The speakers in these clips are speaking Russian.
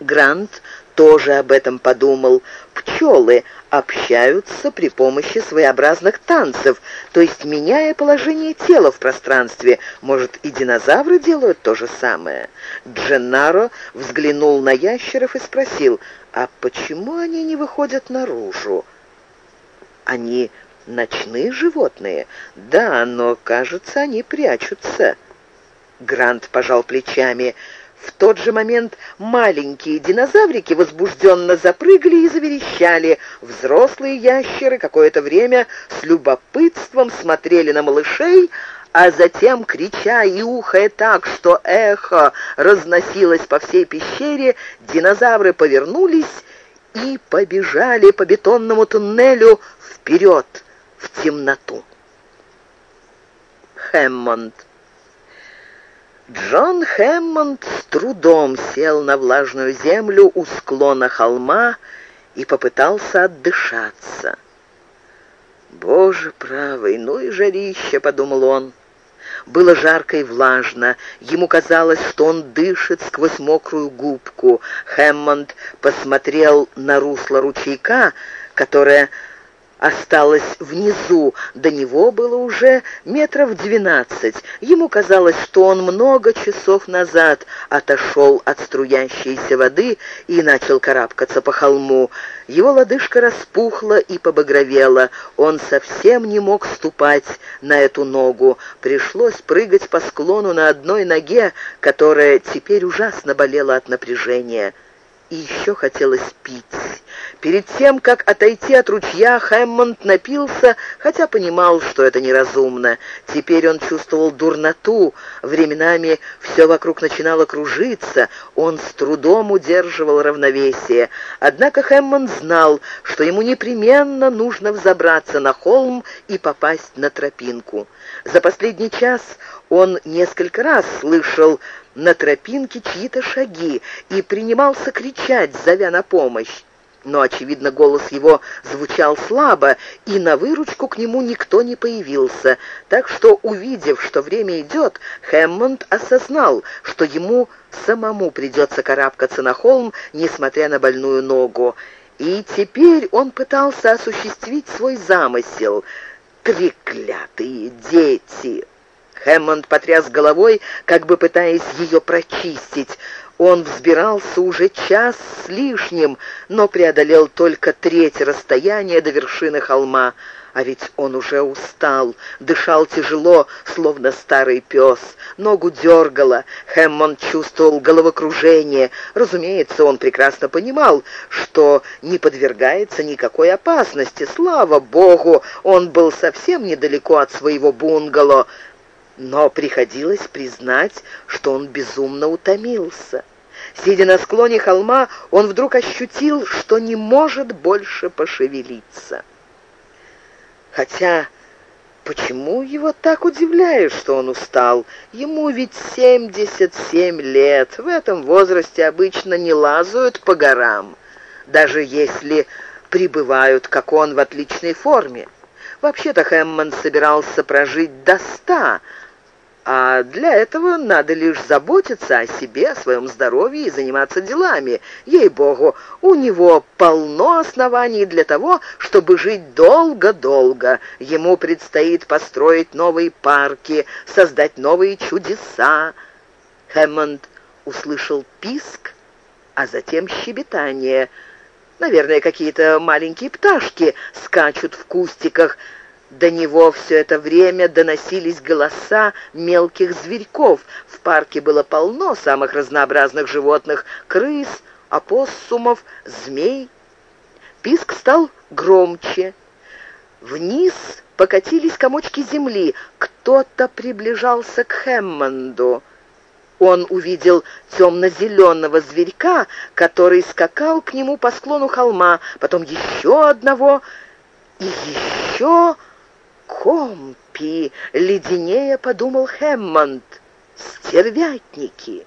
Грант тоже об этом подумал. Пчелы общаются при помощи своеобразных танцев, то есть меняя положение тела в пространстве. Может, и динозавры делают то же самое? Дженнаро взглянул на ящеров и спросил, а почему они не выходят наружу? Они ночные животные? Да, но, кажется, они прячутся. Грант пожал плечами. В тот же момент маленькие динозаврики возбужденно запрыгали и заверещали. Взрослые ящеры какое-то время с любопытством смотрели на малышей, а затем, крича и ухая так, что эхо разносилось по всей пещере, динозавры повернулись и побежали по бетонному туннелю вперед, в темноту. Хэммонд Джон Хэммонд трудом сел на влажную землю у склона холма и попытался отдышаться. «Боже правый, ну и жарище!» — подумал он. Было жарко и влажно. Ему казалось, что он дышит сквозь мокрую губку. Хэммонд посмотрел на русло ручейка, которое осталось внизу. До него было уже метров двенадцать. Ему казалось, что он много часов назад отошел от струящейся воды и начал карабкаться по холму. Его лодыжка распухла и побагровела. Он совсем не мог ступать на эту ногу. Пришлось прыгать по склону на одной ноге, которая теперь ужасно болела от напряжения. И еще хотелось пить. Перед тем, как отойти от ручья, Хэммонд напился, хотя понимал, что это неразумно. Теперь он чувствовал дурноту, временами все вокруг начинало кружиться, он с трудом удерживал равновесие. Однако Хэммонд знал, что ему непременно нужно взобраться на холм и попасть на тропинку. За последний час он несколько раз слышал на тропинке чьи-то шаги и принимался кричать, зовя на помощь но, очевидно, голос его звучал слабо, и на выручку к нему никто не появился, так что, увидев, что время идет, Хэммонд осознал, что ему самому придется карабкаться на холм, несмотря на больную ногу. И теперь он пытался осуществить свой замысел. «Треклятые дети!» Хэммонд потряс головой, как бы пытаясь ее прочистить. Он взбирался уже час с лишним, но преодолел только треть расстояния до вершины холма. А ведь он уже устал, дышал тяжело, словно старый пес. Ногу дергало, Хэммонд чувствовал головокружение. Разумеется, он прекрасно понимал, что не подвергается никакой опасности. Слава богу, он был совсем недалеко от своего бунгало, но приходилось признать, что он безумно утомился. Сидя на склоне холма, он вдруг ощутил, что не может больше пошевелиться. Хотя, почему его так удивляет, что он устал? Ему ведь 77 лет. В этом возрасте обычно не лазают по горам, даже если пребывают, как он, в отличной форме. Вообще-то Хэммонд собирался прожить до ста, а для этого надо лишь заботиться о себе, о своем здоровье и заниматься делами. Ей-богу, у него полно оснований для того, чтобы жить долго-долго. Ему предстоит построить новые парки, создать новые чудеса. Хэммонд услышал писк, а затем щебетание. Наверное, какие-то маленькие пташки скачут в кустиках, до него все это время доносились голоса мелких зверьков. В парке было полно самых разнообразных животных — крыс, опоссумов, змей. Писк стал громче. Вниз покатились комочки земли. Кто-то приближался к Хэммонду. Он увидел темно-зеленого зверька, который скакал к нему по склону холма, потом еще одного и еще... «Компи!» — леденее подумал Хэммонд. «Стервятники!»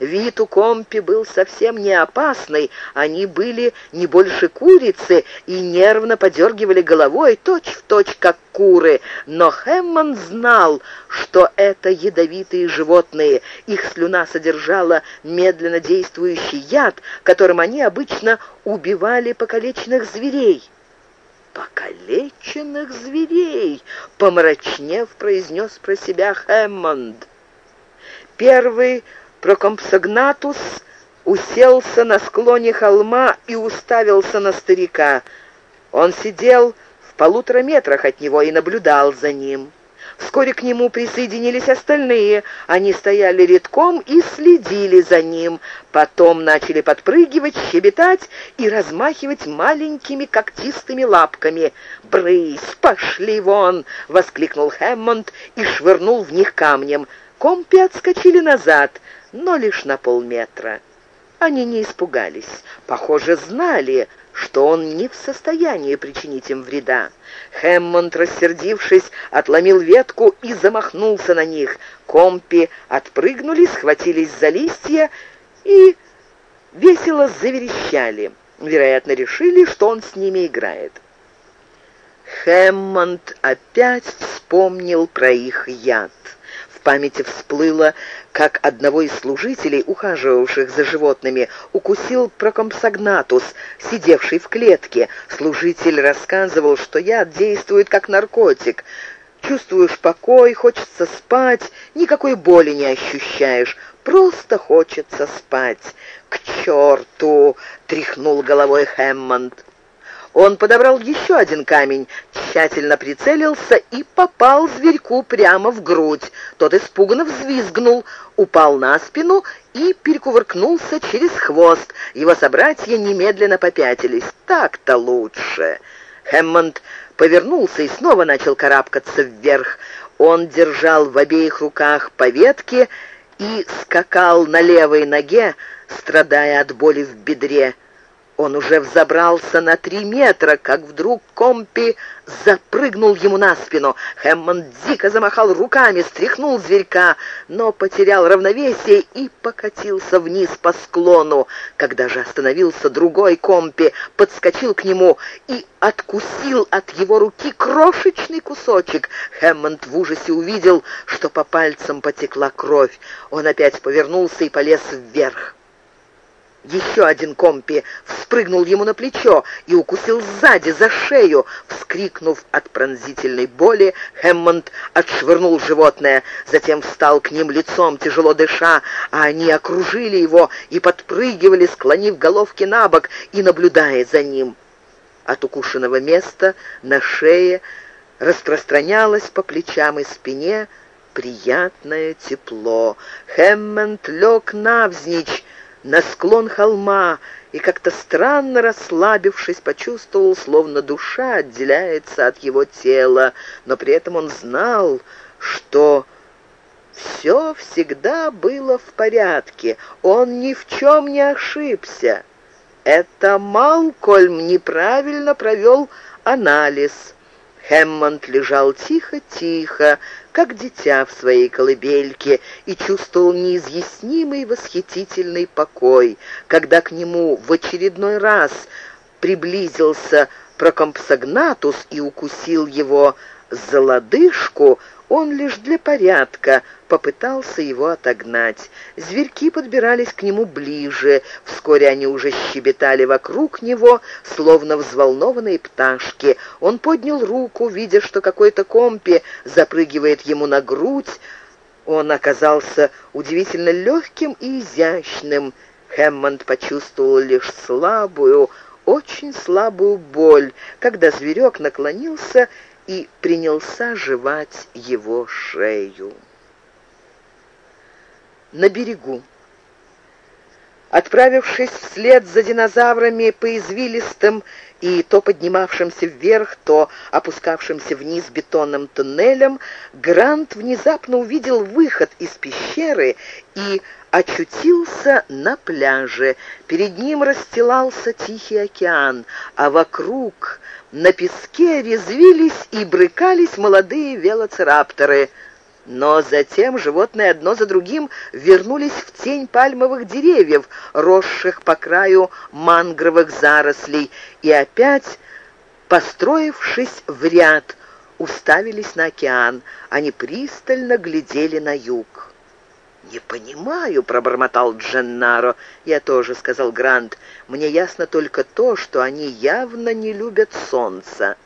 Вид у Компи был совсем не опасный, они были не больше курицы и нервно подергивали головой, точь-в-точь, точь, как куры. Но Хэммон знал, что это ядовитые животные. Их слюна содержала медленно действующий яд, которым они обычно убивали покалеченных зверей. «Покалеченных зверей!» — помрачнев произнес про себя Хэммонд. Первый прокомпсогнатус уселся на склоне холма и уставился на старика. Он сидел в полутора метрах от него и наблюдал за ним. Вскоре к нему присоединились остальные. Они стояли редком и следили за ним. Потом начали подпрыгивать, щебетать и размахивать маленькими когтистыми лапками. «Брысь, пошли вон!» — воскликнул Хэммонд и швырнул в них камнем. Компи отскочили назад, но лишь на полметра. Они не испугались, похоже, знали, что он не в состоянии причинить им вреда. Хэммонд, рассердившись, отломил ветку и замахнулся на них. Компи отпрыгнули, схватились за листья и весело заверещали. Вероятно, решили, что он с ними играет. Хэммонд опять вспомнил про их яд памяти всплыло, как одного из служителей, ухаживавших за животными, укусил прокомпсогнатус, сидевший в клетке. Служитель рассказывал, что яд действует как наркотик. Чувствуешь покой, хочется спать, никакой боли не ощущаешь, просто хочется спать. «К черту!» — тряхнул головой Хэммонд. Он подобрал еще один камень, тщательно прицелился и попал зверьку прямо в грудь. Тот испуганно взвизгнул, упал на спину и перекувыркнулся через хвост. Его собратья немедленно попятились. Так-то лучше. Хэммонд повернулся и снова начал карабкаться вверх. Он держал в обеих руках по ветке и скакал на левой ноге, страдая от боли в бедре. Он уже взобрался на три метра, как вдруг Компи запрыгнул ему на спину. Хэммонд дико замахал руками, стряхнул зверька, но потерял равновесие и покатился вниз по склону. Когда же остановился другой Компи, подскочил к нему и откусил от его руки крошечный кусочек. Хэммонд в ужасе увидел, что по пальцам потекла кровь. Он опять повернулся и полез вверх. Еще один компи вспрыгнул ему на плечо и укусил сзади, за шею. Вскрикнув от пронзительной боли, Хэммонд отшвырнул животное, затем встал к ним лицом, тяжело дыша, а они окружили его и подпрыгивали, склонив головки на бок и наблюдая за ним. От укушенного места на шее распространялось по плечам и спине приятное тепло. Хэммонд лег навзничь, на склон холма и как-то странно расслабившись, почувствовал, словно душа отделяется от его тела, но при этом он знал, что все всегда было в порядке, он ни в чем не ошибся. Это Малкольм неправильно провел анализ. Хэммонд лежал тихо-тихо, как дитя в своей колыбельке, и чувствовал неизъяснимый восхитительный покой, когда к нему в очередной раз приблизился Прокомпсогнатус и укусил его за лодыжку, он лишь для порядка попытался его отогнать. Зверьки подбирались к нему ближе. Вскоре они уже щебетали вокруг него, словно взволнованные пташки. Он поднял руку, видя, что какой-то компи запрыгивает ему на грудь. Он оказался удивительно легким и изящным. Хэммонд почувствовал лишь слабую, очень слабую боль, когда зверек наклонился и принялся жевать его шею. На берегу. Отправившись вслед за динозаврами по извилистым и то поднимавшимся вверх, то опускавшимся вниз бетонным туннелям, Грант внезапно увидел выход из пещеры и очутился на пляже. Перед ним расстилался Тихий океан, а вокруг на песке резвились и брыкались молодые велоцирапторы. Но затем животные одно за другим вернулись в тень пальмовых деревьев, росших по краю мангровых зарослей, и опять, построившись в ряд, уставились на океан. Они пристально глядели на юг. «Не понимаю», — пробормотал Дженнаро. «Я тоже», — сказал Грант. «Мне ясно только то, что они явно не любят солнца».